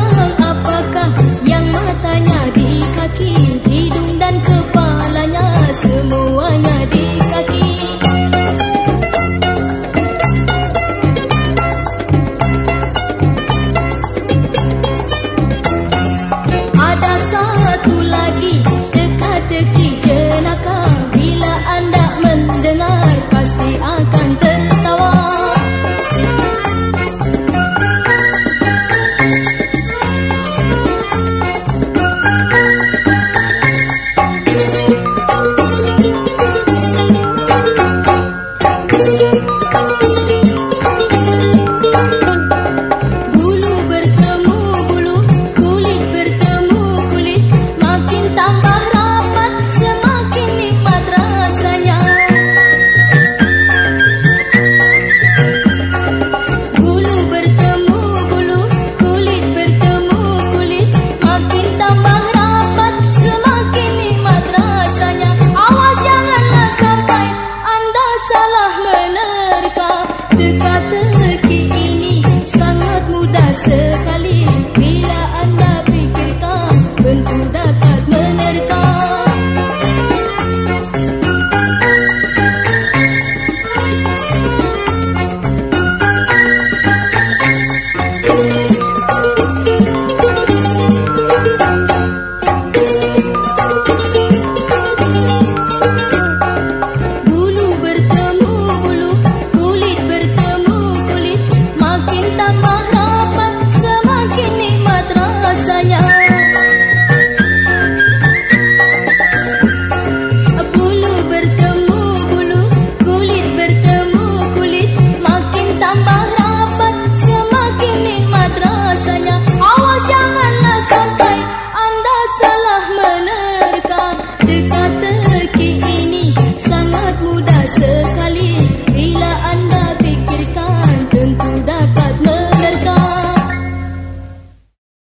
Oh.